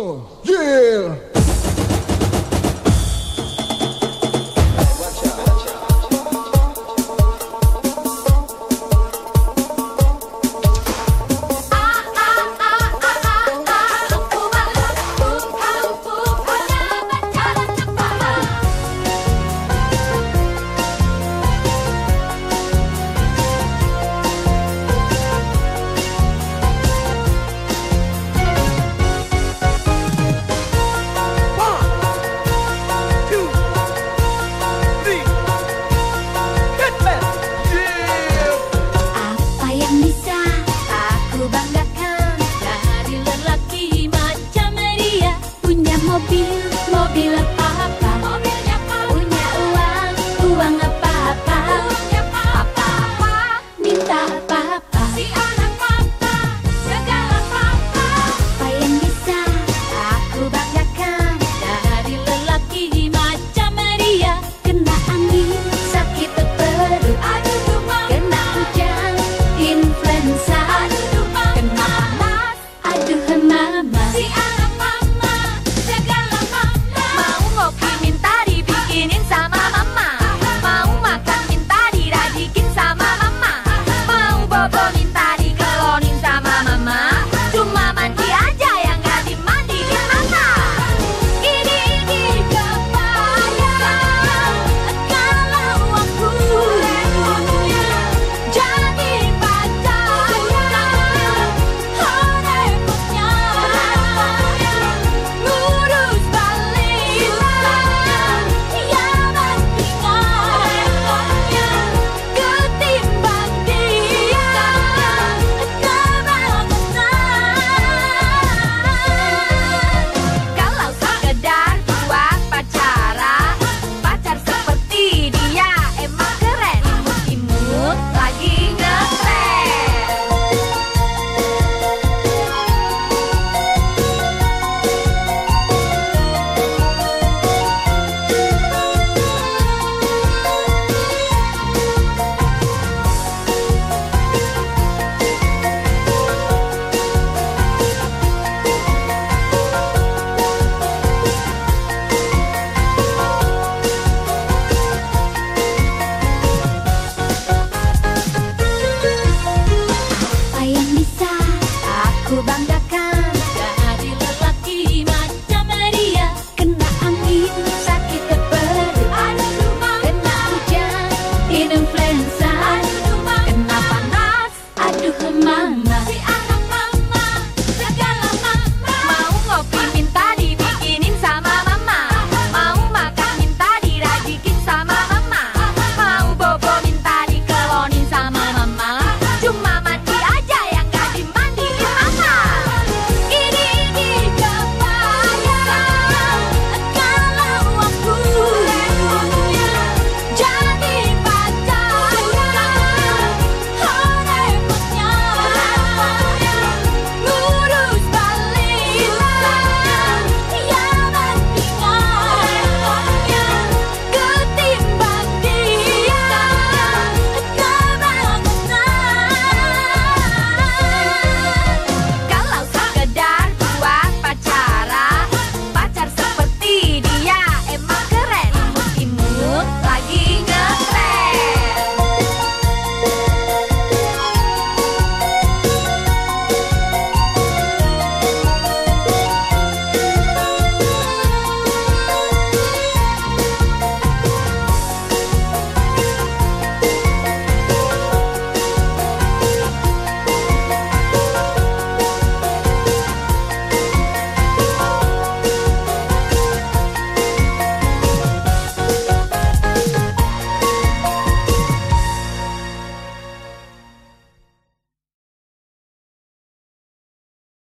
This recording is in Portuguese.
Uh, yeah.